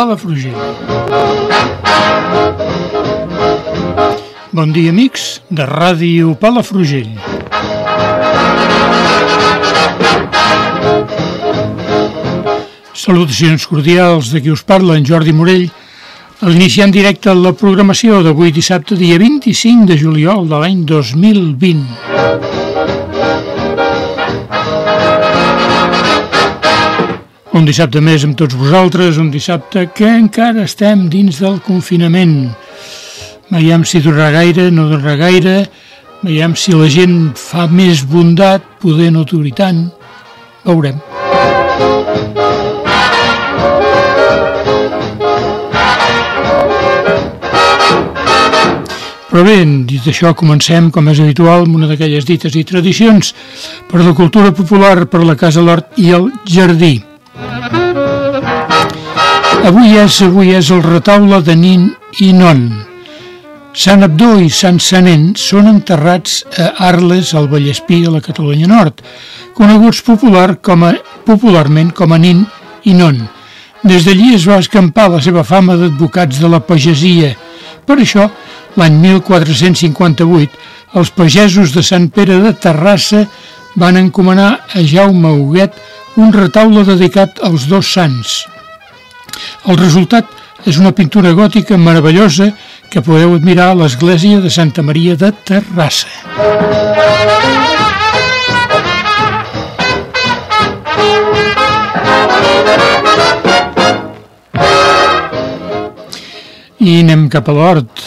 Palafrugell. Bon dia, amics de Ràdio Palafrugell. Salutacions cordials de qui us parla, en Jordi Morell, a l'iniciar en directe la programació d'avui dissabte, dia 25 de juliol de l'any 2020. Un dissabte més amb tots vosaltres, un dissabte que encara estem dins del confinament. Veiem si durarà gaire, no durarà gaire, veiem si la gent fa més bondat, poder no durir tant. Veurem. Però bé, dit això, comencem, com és habitual, amb una d'aquelles dites i tradicions per la cultura popular, per la Casa l'Hort i el Jardí. Avui és, avui és el retaule de Nin i Non. Sant Abdó i Sant Sanent són enterrats a Arles, al Vallespí, a la Catalunya Nord, coneguts popular com a, popularment com a Nin i Non. Des d'allí es va escampar la seva fama d'advocats de la pagesia. Per això, l'any 1458, els pagesos de Sant Pere de Terrassa van encomanar a Jaume Huguet un retaule dedicat als dos sants. El resultat és una pintura gòtica meravellosa que podeu admirar a l'església de Santa Maria de Terrassa. I anem cap a l'hort.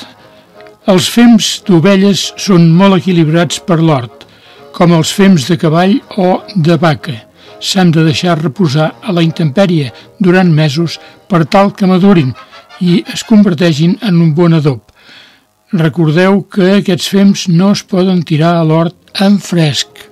Els fems d'ovelles són molt equilibrats per l'hort, com els fems de cavall o de vaca s'han de deixar reposar a la intempèrie durant mesos per tal que madurin i es converteixin en un bon adob. Recordeu que aquests fems no es poden tirar a l'hort en fresc.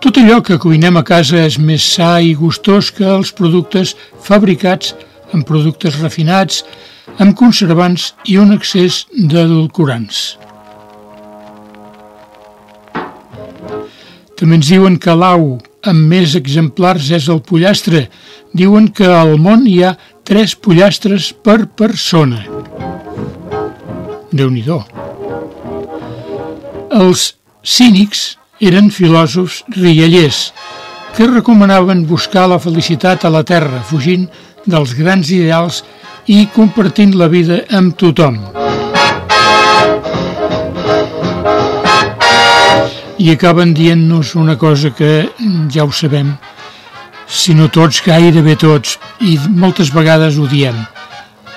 Tot allò que cuinem a casa és més sa i gustós que els productes fabricats amb productes refinats, amb conservants i un excés d'adulcorants. També ens diuen que l'au amb més exemplars és el pollastre. Diuen que al món hi ha tres pollastres per persona. déu nhi Els cínics eren filòsofs riallers que recomanaven buscar la felicitat a la terra, fugint dels grans ideals i compartint la vida amb tothom. I acaben dient-nos una cosa que ja ho sabem, si no tots, gairebé tots, i moltes vegades ho diem.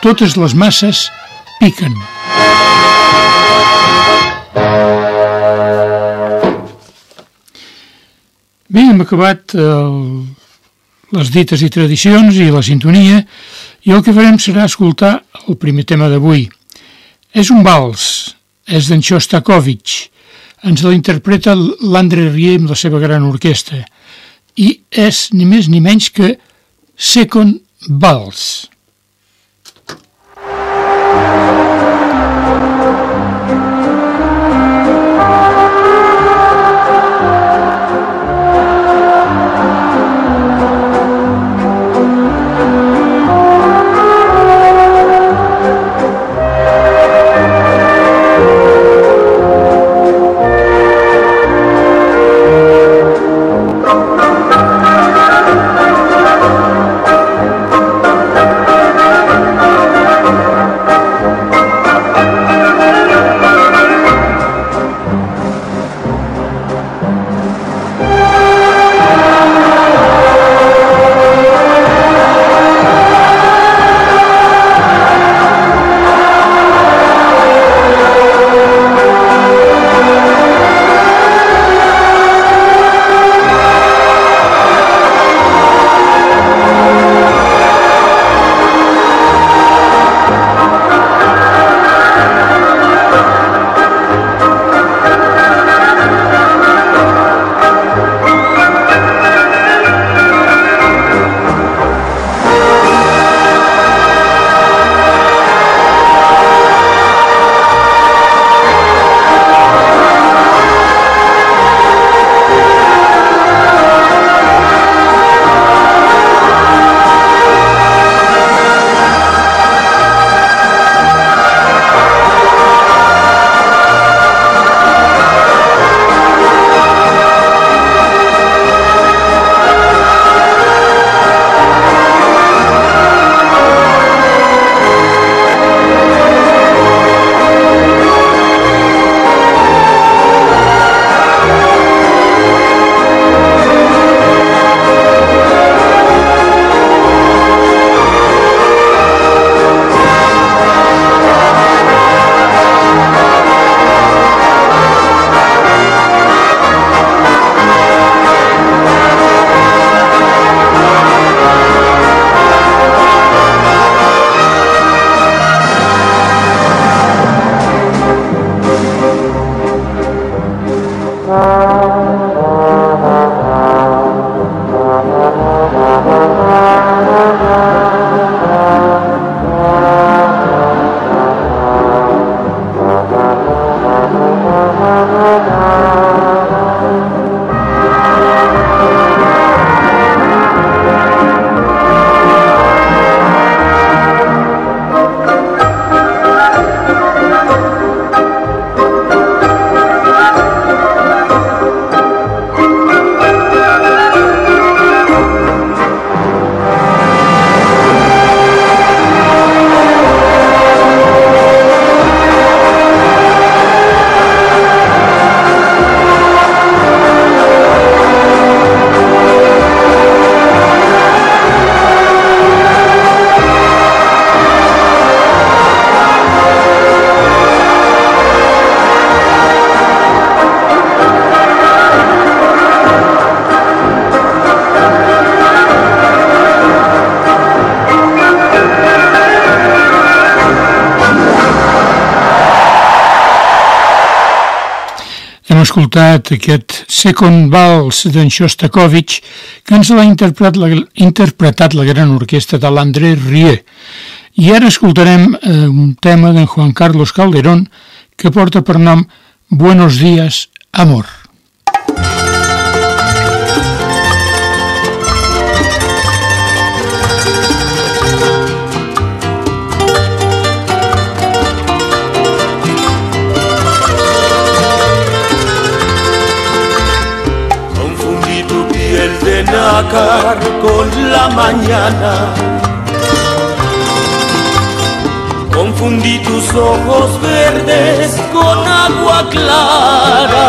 Totes les masses piquen. Bé, hem acabat el, les dites i tradicions i la sintonia i el que farem serà escoltar el primer tema d'avui. És un vals, és d'en Shostakovich, ens la interpreta l'André Rieu amb la seva gran orquestra i és ni més ni menys que Second Vals. Escoltat aquest Second Vals d'en Shostakovich que ens l'ha interpretat, la, interpretat la gran orquestra de l'André Rie. I ara escoltarem eh, un tema d'en Juan Carlos Calderón que porta per nom Buenos días, amor. Con la mañana. Confundí tus ojos verdes con agua clara.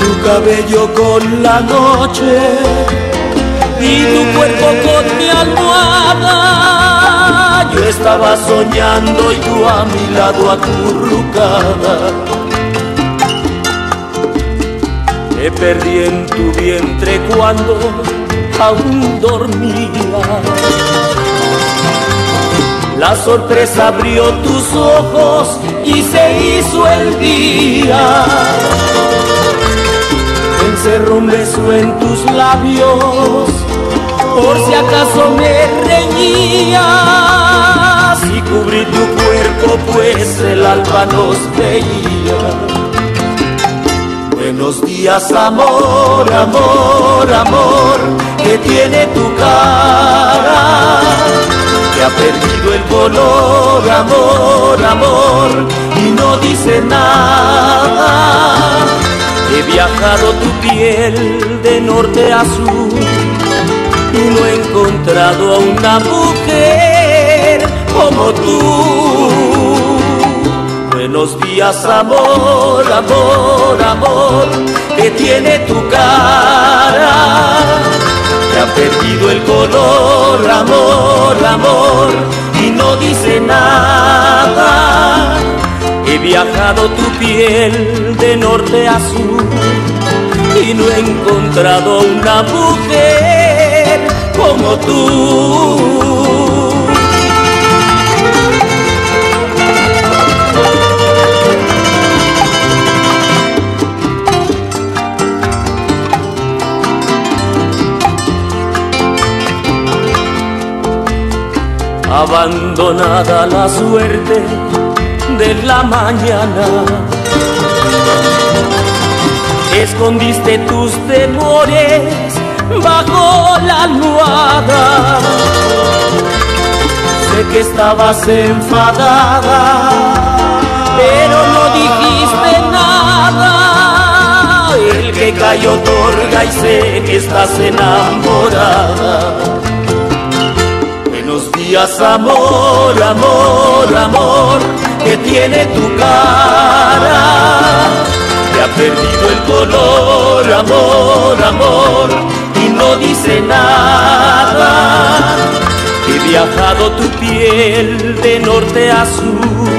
Tu cabello con la noche y tu cuerpo con mi almohada. Yo estaba soñando y tú a mi lado acurrucada me perdí en tu vientre cuando aún dormía. La sorpresa abrió tus ojos y se hizo el día. Encerró un beso en tus labios, por si acaso me reñías. Y cubrí tu cuerpo, pues el alba nos veía. Buenos días, amor, amor, amor, que tiene tu cara, que ha perdido el color, amor, amor, y no dice nada. He viajado tu piel de norte a sur y no he encontrado a una mujer como tú. Buenos días, amor, amor, amor, que tiene tu cara, que ha perdido el color, amor, amor, y no dice nada. He viajado tu piel de norte a sur y no he encontrado una mujer como tú. Abandonada la suerte de la mañana. Escondiste tus temores bajo la almohada. Sé que estabas enfadada, pero no dijiste nada. El que cayó otorga y sé que estás enamorada días, amor, amor, amor, que tiene tu cara, que ha perdido el color, amor, amor, y no dice nada. He viajado tu piel de norte a sur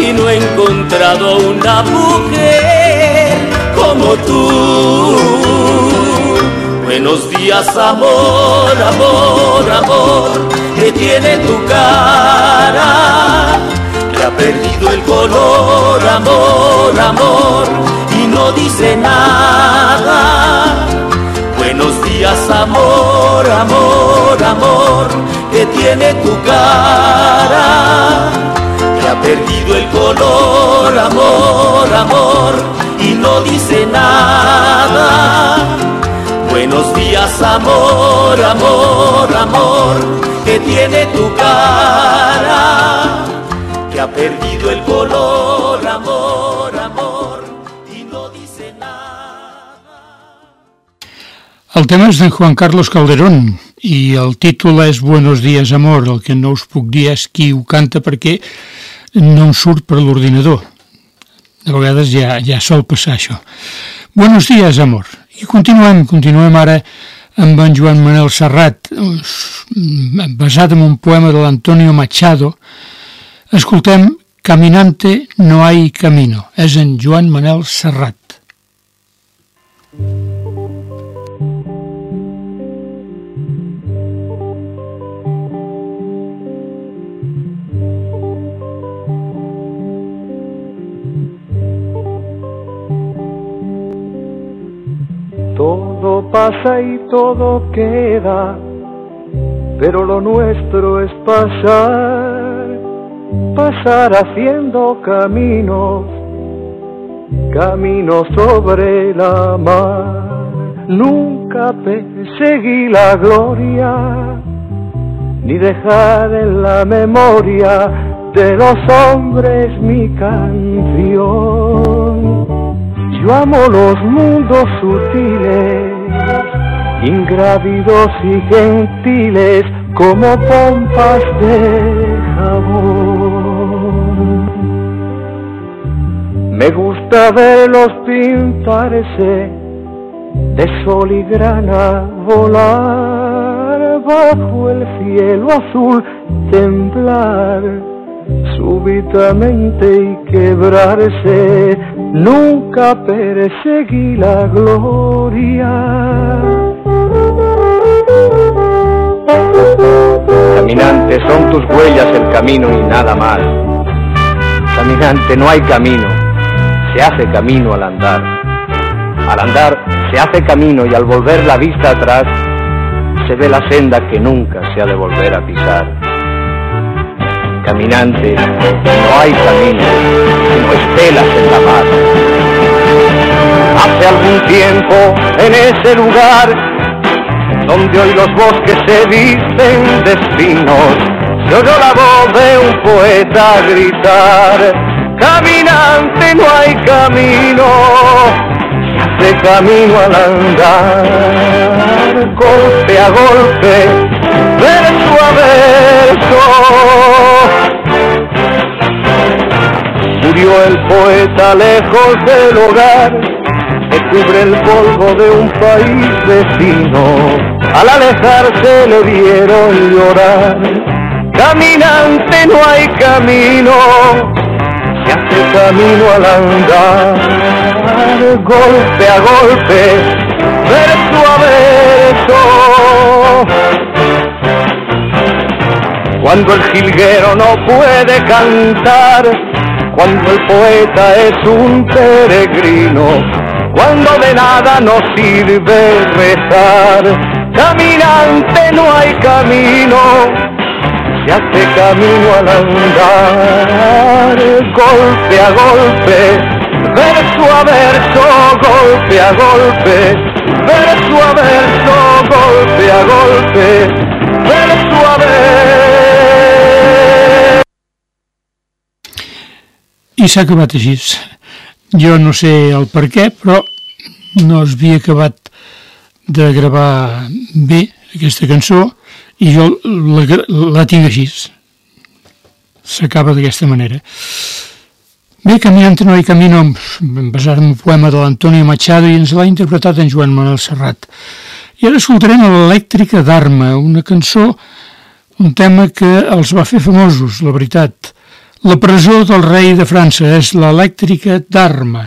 y no he encontrado una mujer como tú. Buenos días, amor, amor, amor, que tiene tu cara, que ha perdido el color, amor, amor, y no dice nada. Buenos días, amor, amor, amor, que tiene tu cara, que ha perdido el color, amor, amor, y no dice nada Buenos días, amor, amor, amor, que tiene tu cara, que ha perdido el color, amor, amor, y no dice nada. El tema és de Juan Carlos Calderón i el títol és Buenos días, amor. El que no us puc dir és qui ho canta perquè no em surt per l'ordinador. De vegades ja, ja sol passar això. Buenos días, amor. I continuem, continuem ara amb en Joan Manuel Serrat, basat en un poema de l'Antonio Machado. Escoltem Caminante no hay camino. És en Joan Manuel Serrat. Pasa y todo queda, pero lo nuestro es pasar, pasar haciendo caminos, caminos sobre la mar. Nunca perseguí la gloria, ni dejar en la memoria de los hombres mi canción. Yo amo los mundos sutiles, ingrávidos y gentiles como pompas de jabón. Me gusta verlos pintarse de sol y grana volar bajo el cielo azul, temblar súbitamente y quebrarse, nunca perseguí la gloria. Caminante, son tus huellas el camino y nada más. Caminante, no hay camino, se hace camino al andar. Al andar se hace camino y al volver la vista atrás se ve la senda que nunca se ha de volver a pisar caminante, no hay camino, sino estelas en la mar. Hace algún tiempo en ese lugar, donde hoy los bosques se visten de espinos, se oyó la voz de un poeta gritar, caminante no hay camino, se hace camino al andar, golpe a golpe verso a verso. Murió el poeta lejos del hogar, que cubre el polvo de un país vecino. Al alejarse le vieron llorar. Caminante no hay camino, se hace camino al andar, golpe a golpe, verso a verso. Cuando el jilguero no puede cantar, cuando el poeta es un peregrino, cuando de nada nos sirve rezar, caminante no hay camino, se hace camino al andar, golpe a golpe, verso a verso, golpe a golpe, verso a verso, golpe a golpe, verso a verso. I s'ha acabat així. Jo no sé el per què, però no es havia acabat de gravar bé aquesta cançó i jo la, la tinc així. S'acaba d'aquesta manera. Bé, Caminante no hay camino, basat en un poema de l'Antonio Machado i ens l'ha interpretat en Joan Manuel Serrat. I ara escoltarem l'Elèctrica d'Arma, una cançó, un tema que els va fer famosos, la veritat. La presó del rei de França és l'elèctrica d'Arma.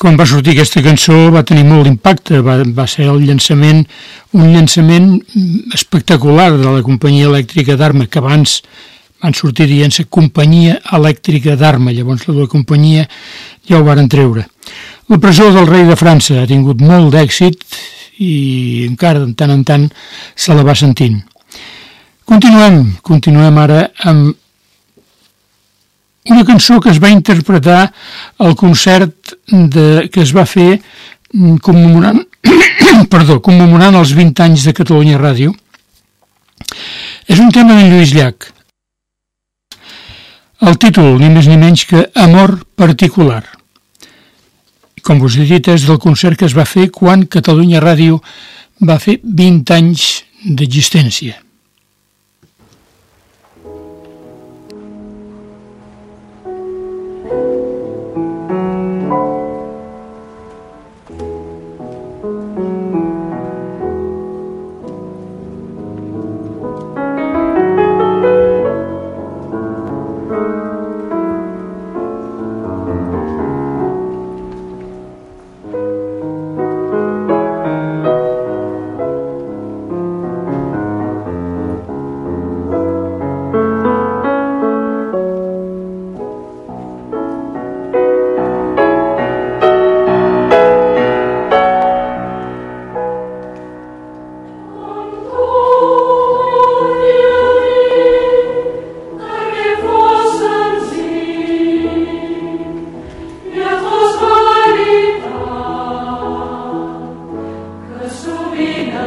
Quan va sortir aquesta cançó va tenir molt d'impacte, va, va ser el llançament, un llançament espectacular de la companyia elèctrica d'Arma, que abans van sortir dient-se companyia elèctrica d'Arma, llavors la la companyia ja ho varen treure. La presó del rei de França ha tingut molt d'èxit i encara de tant en tant se la va sentint. Continuem, continuem ara amb una cançó que es va interpretar al concert de, que es va fer mm, commemorant, perdó, commemorant els 20 anys de Catalunya Ràdio. És un tema de Lluís Llach. El títol, ni més ni menys que Amor particular. Com us he dit, és del concert que es va fer quan Catalunya Ràdio va fer 20 anys d'existència.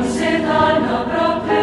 Considerando proprio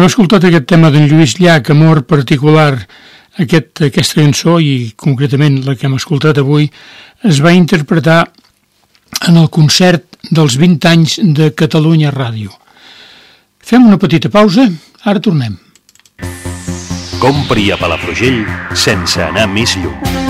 Hem escoltat aquest tema d'en Lluís Llach, Amor particular. Aquest, aquesta cançó, i concretament la que hem escoltat avui, es va interpretar en el concert dels 20 anys de Catalunya Ràdio. Fem una petita pausa, ara tornem. Compri a Palafrugell sense anar més lluny.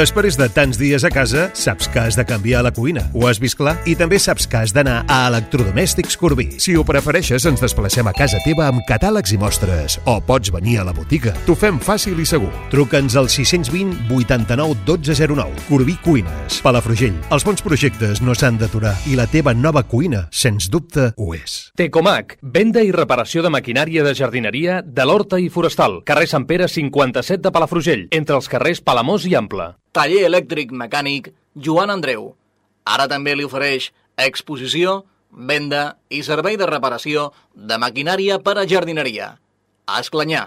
Després de tants dies a casa, saps que has de canviar la cuina. Ho has vist clar? I també saps que has d'anar a Electrodomèstics Corbí. Si ho prefereixes, ens desplacem a casa teva amb catàlegs i mostres. O pots venir a la botiga. T'ho fem fàcil i segur. Truca'ns al 620 89 1209. Corbí Cuines. Palafrugell. Els bons projectes no s'han d'aturar i la teva nova cuina, sens dubte, ho és. Tecomac, venda i reparació de maquinària de jardineria de l'Horta i Forestal. Carrer Sant Pere 57 de Palafrugell, entre els carrers Palamós i Ample. Taller elèctric mecànic Joan Andreu. Ara també li ofereix exposició, venda i servei de reparació de maquinària per a jardineria. A Esclanyà.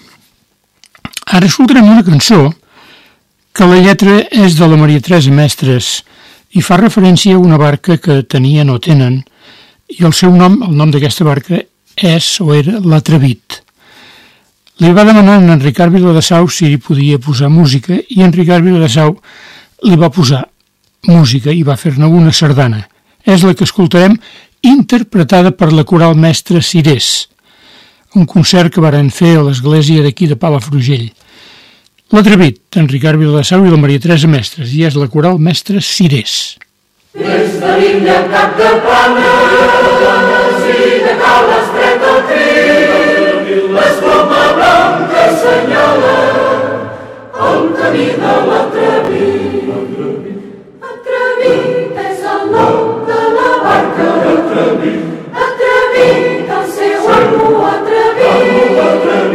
Ara escoltarem una cançó que la lletra és de la Maria Teresa Mestres i fa referència a una barca que tenien o tenen i el seu nom, el nom d'aquesta barca, és o era l'Atrevit. Li va demanar a en Ricard Viladasau si li podia posar música i en Ricard Viladasau li va posar música i va fer-ne una sardana. És la que escoltarem interpretada per la coral mestra Cirés, un concert que varen fer a l'església d'aquí de Palafrugell. L'Atrevit, en Ricard Viladasau i la Maria Teresa Mestres, i és la coral mestra Cirés. Des de l'illa cap de planes i de cal estret el trill, l'escoma blanca assenyala el camí de l'atrevit. Atrevit és el nom de la barca. Atrevit,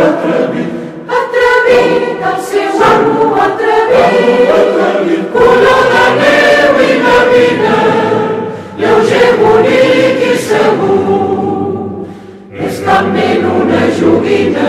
Atrevit. Atrevit, el seu amo atrevit. Color de neu i gavina, lleuger, bonic i segur. És també una joguina,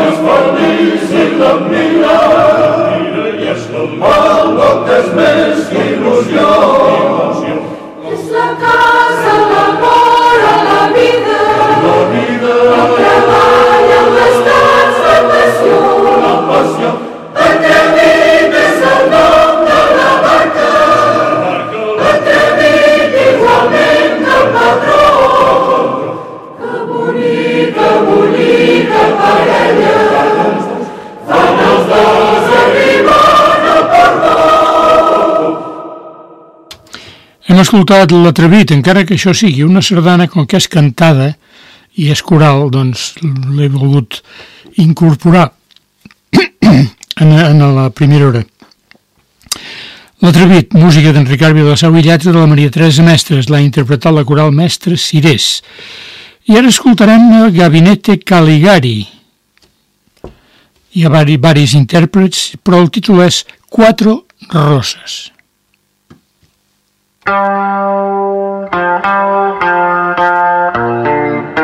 es felicit la mira, mira i escolta, el no tens més il·lusió. il·lusió. Escoltat l'Atrevit, encara que això sigui una sardana, com que és cantada i és coral, doncs l'he volgut incorporar en, en la primera hora. L'Atrevit, música d'en Ricard Vilassau i lletra de la Maria Teresa Mestres, l'ha interpretat la coral mestre Cirés. I ara escoltarem Gabinete Caligari. Hi ha varis intèrprets, però el títol és Quatre Roses. Thank you.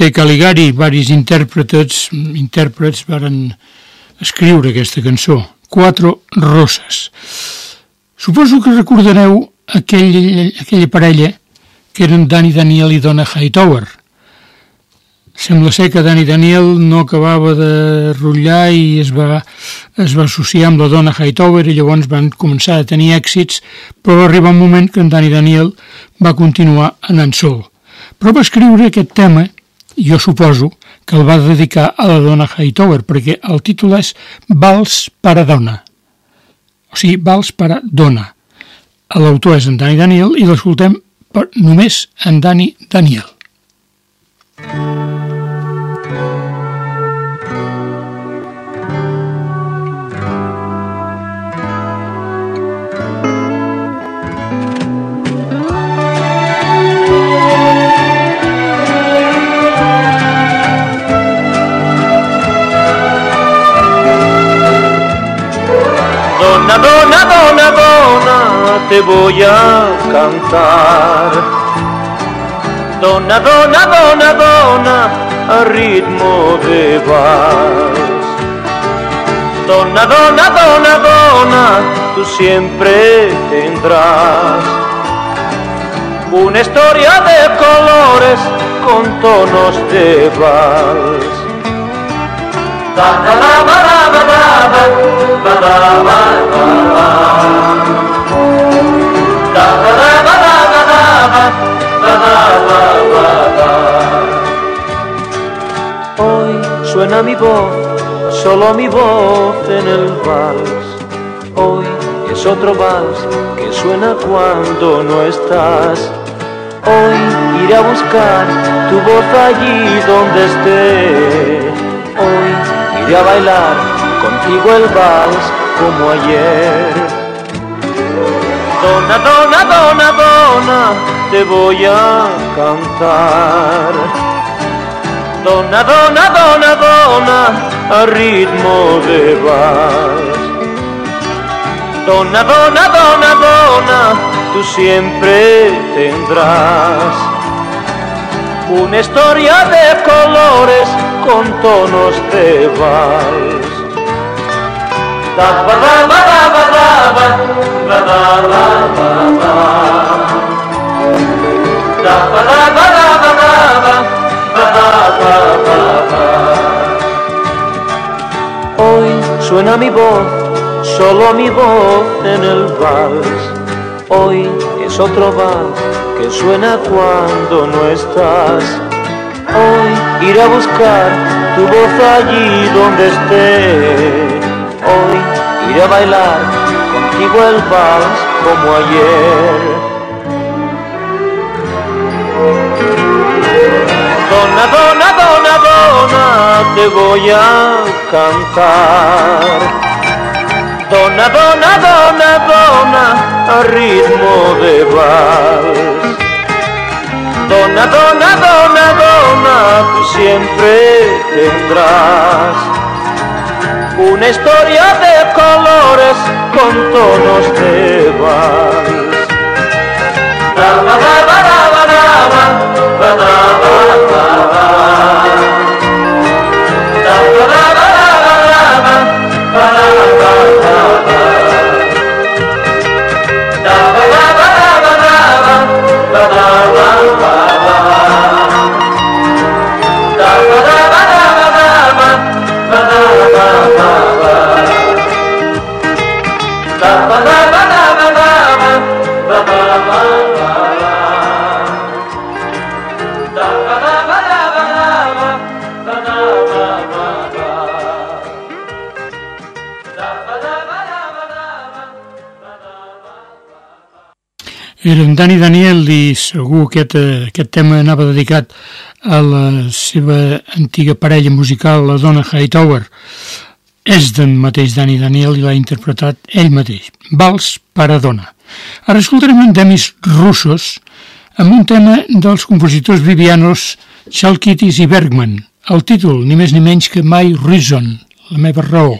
Gabinete Caligari, varis intèrprets, intèrprets varen escriure aquesta cançó, Quatre Roses. Suposo que recordareu aquell, aquella parella que eren Dani Daniel i Donna Hightower. Sembla ser que Dani Daniel no acabava de rotllar i es va, es va associar amb la dona Hightower i llavors van començar a tenir èxits, però va arribar un moment que en Dani Daniel va continuar anant sol. Però va escriure aquest tema, jo suposo, que el va dedicar a la dona Hightower, perquè el títol és Vals per a dona. O sigui, Vals per a dona. L'autor és en Dani Daniel i l'escoltem només en Dani Daniel. Dona, dona, dona, dona, te voy a cantar. Dona, dona, dona, dona, a ritmo de vals. Dona, dona, dona, dona, tú siempre tendrás una historia de colores con tonos de vals. Hoy suena mi voz, solo mi voz en el vals. Hoy es otro vals que suena cuando no estás. Hoy iré a buscar tu voz allí donde esté. Hoy iré a bailar contigo el vals como ayer. Dona, dona, dona, dona, te voy a cantar. Dona, dona, dona, dona, a ritmo de vals. Dona, dona, dona, dona, tú siempre tendrás una historia de colores con tonos de vals. Hoy suena mi voz, solo mi voz en el vals. Hoy es otro vals que suena cuando no estás. Hoy iré a buscar tu voz allí donde esté. Hoy iré a bailar contigo el vals como ayer. Dona, dona, dona, dona, te voy a cantar. Dona, dona, dona, dona, a ritmo de vals. Dona, dona, dona, dona, tú siempre tendrás una historia de colores con tonos de vals. Era en Dani Daniel i segur aquest, eh, aquest tema anava dedicat a la seva antiga parella musical, la dona Hightower. És d'en mateix Dani Daniel i l'ha interpretat ell mateix. Vals per a dona. Ara escoltarem en Demis Russos amb un tema dels compositors vivianos Chalkitis i Bergman. El títol, ni més ni menys que My Reason, la meva raó.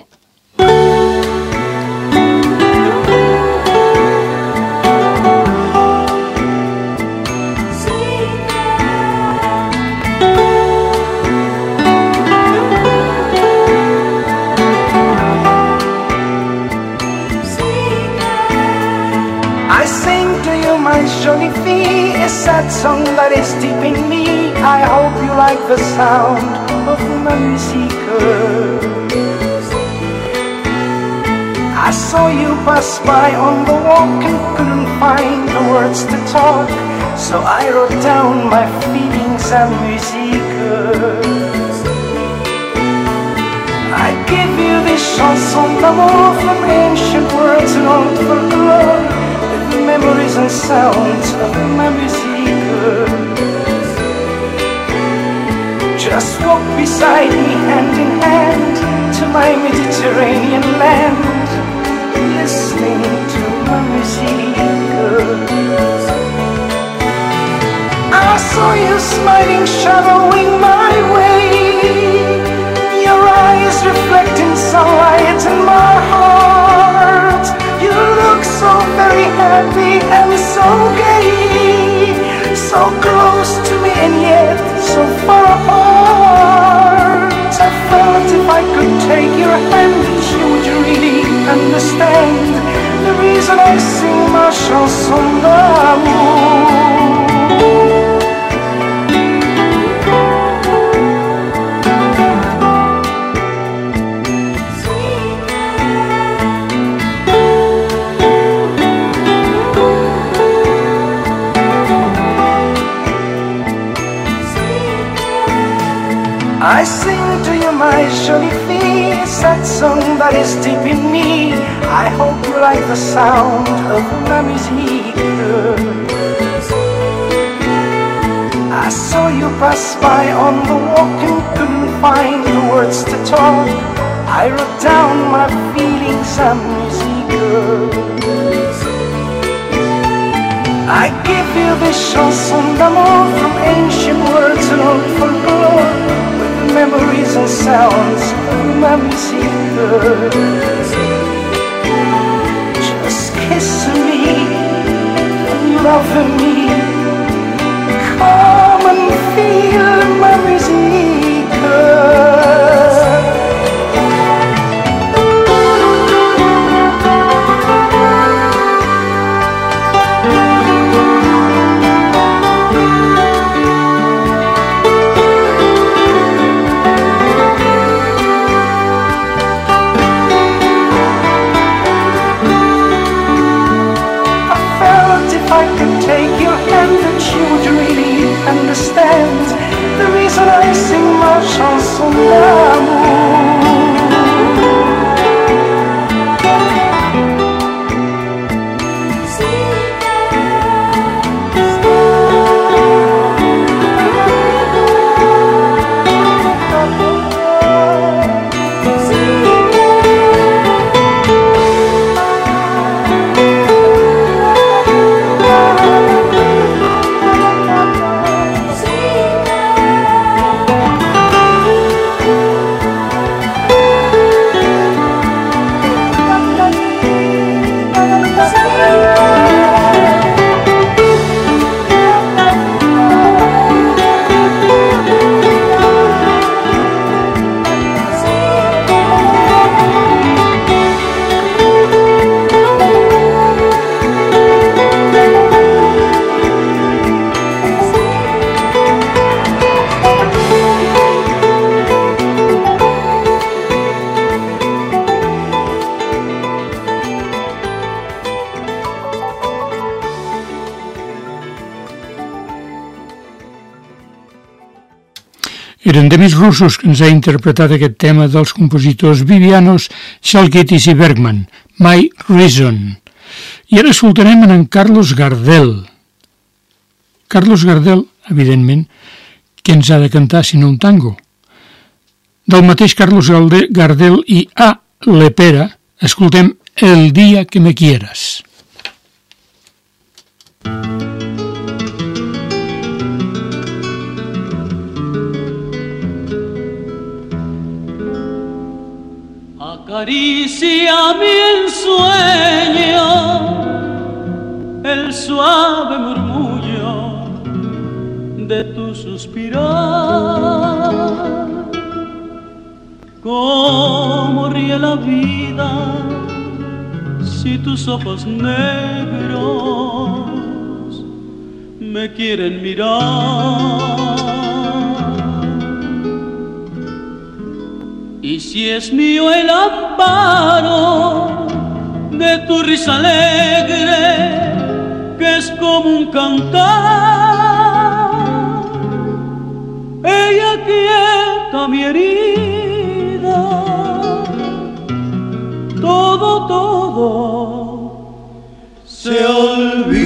Deep in me. I hope you like the sound of ma musique. I saw you pass by on the walk and couldn't find the words to talk, so I wrote down my feelings and musique. I give you this chanson d'amour from ancient words and old folklore, with the memories and sounds of my musique. Walk beside me hand in hand to my Mediterranean land, listening to my musique. I saw you smiling, shadowing my way. Your eyes reflecting sunlight in my heart. You look so very happy and so gay, so close to me and yet so far apart. I felt if I could take your hand, you would really understand the reason I sing my chanson I sing to you my jolie fille, sad song that is deep in me. I hope you like the sound of my musique. I saw you pass by on the walk and couldn't find the words to talk. I wrote down my feelings and musique. I give you this chanson d'amour from ancient words and old folklore memories and sounds of my musique. Just kiss me, love me, come Eren Demis Russos que ens ha interpretat aquest tema dels compositors Vivianos, Shalkitis i Bergman, My Reason. I ara escoltarem en, en Carlos Gardel. Carlos Gardel, evidentment, que ens ha de cantar si no un tango. Del mateix Carlos Gardel i A. Lepera, escoltem El dia que me quieras. Acaricia mi ensueño, el suave murmullo de tu suspirar. Cómo ríe la vida si tus ojos negros me quieren mirar. Y si es mío el amparo de tu risa alegre, que es como un cantar, ella quieta mi herida, todo, todo se olvida.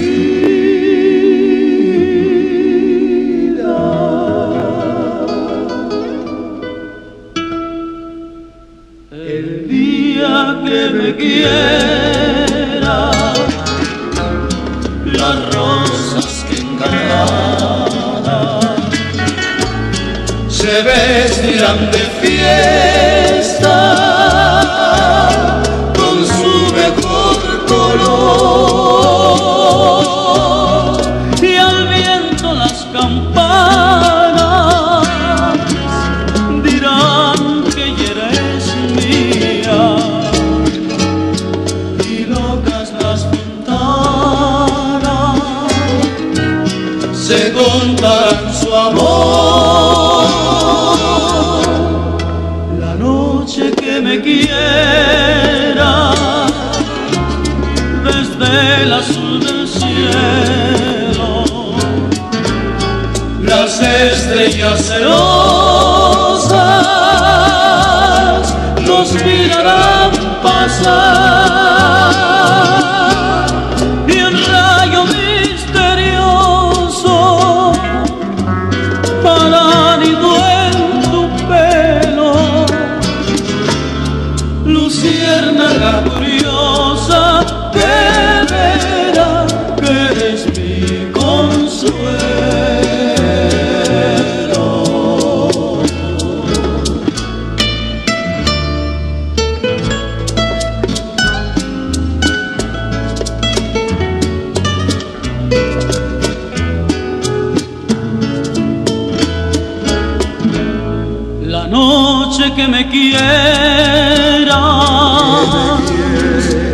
Quiera, las rosas que encantadas se vestirán de fiesta nos mirarán pasar quiera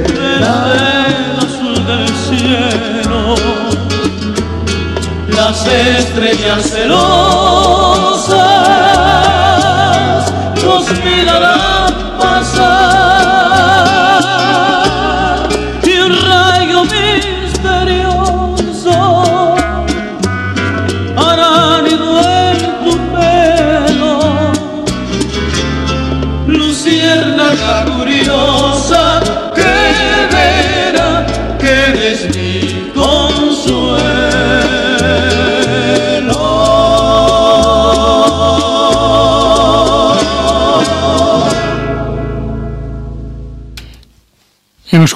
desde el azul del cielo las estrellas celosas nos mirarán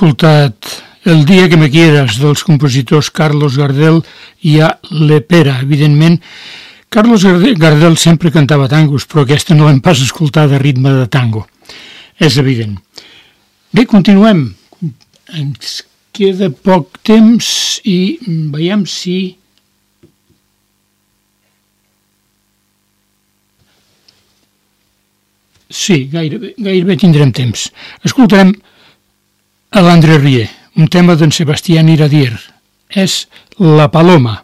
escoltat El dia que me quieras dels compositors Carlos Gardel i a Lepera. Evidentment, Carlos Gardel sempre cantava tangos, però aquesta no l'hem pas escoltat de ritme de tango. És evident. Bé, continuem. Ens queda poc temps i veiem si... Sí, gairebé, gairebé tindrem temps. Escoltarem a l'André Rier, un tema d'en Sebastián Iradier. És La Paloma.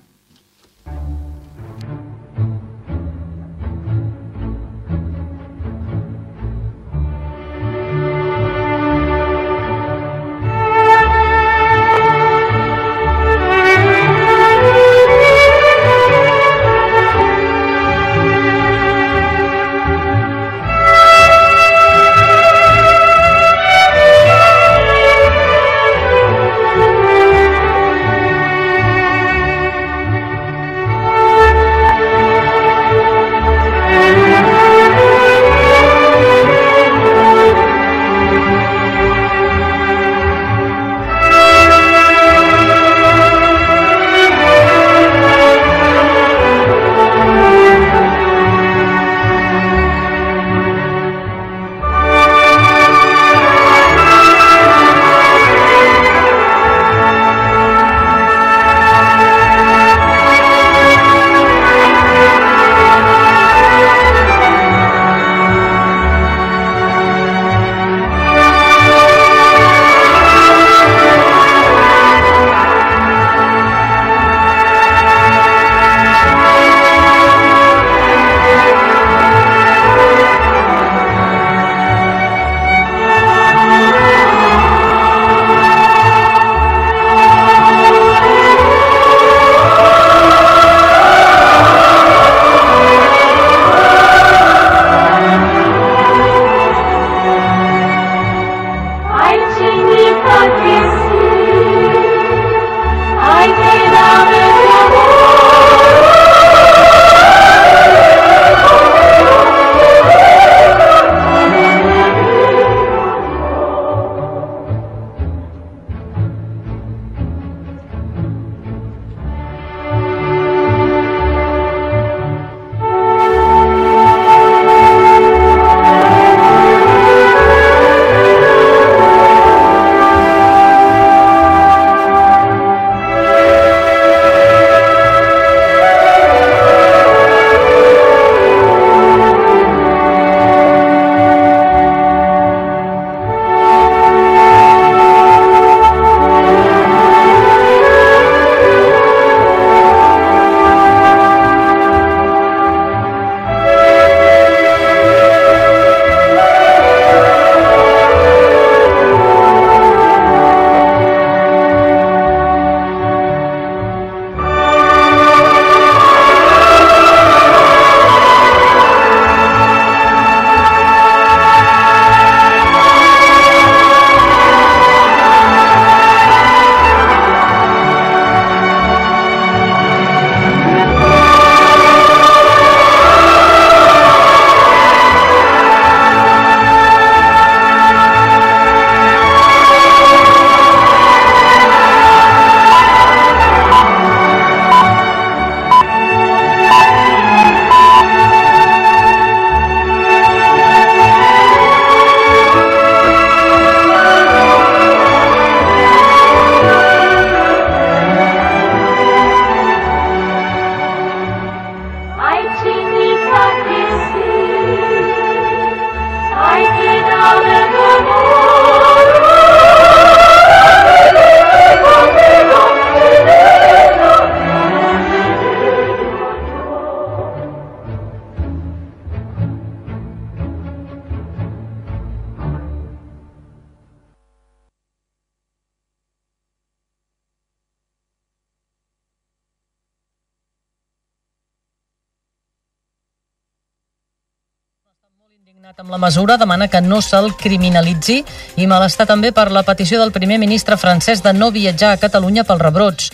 Mesura demana que no se'l criminalitzi i malestar també per la petició del primer ministre francès de no viatjar a Catalunya pels rebrots.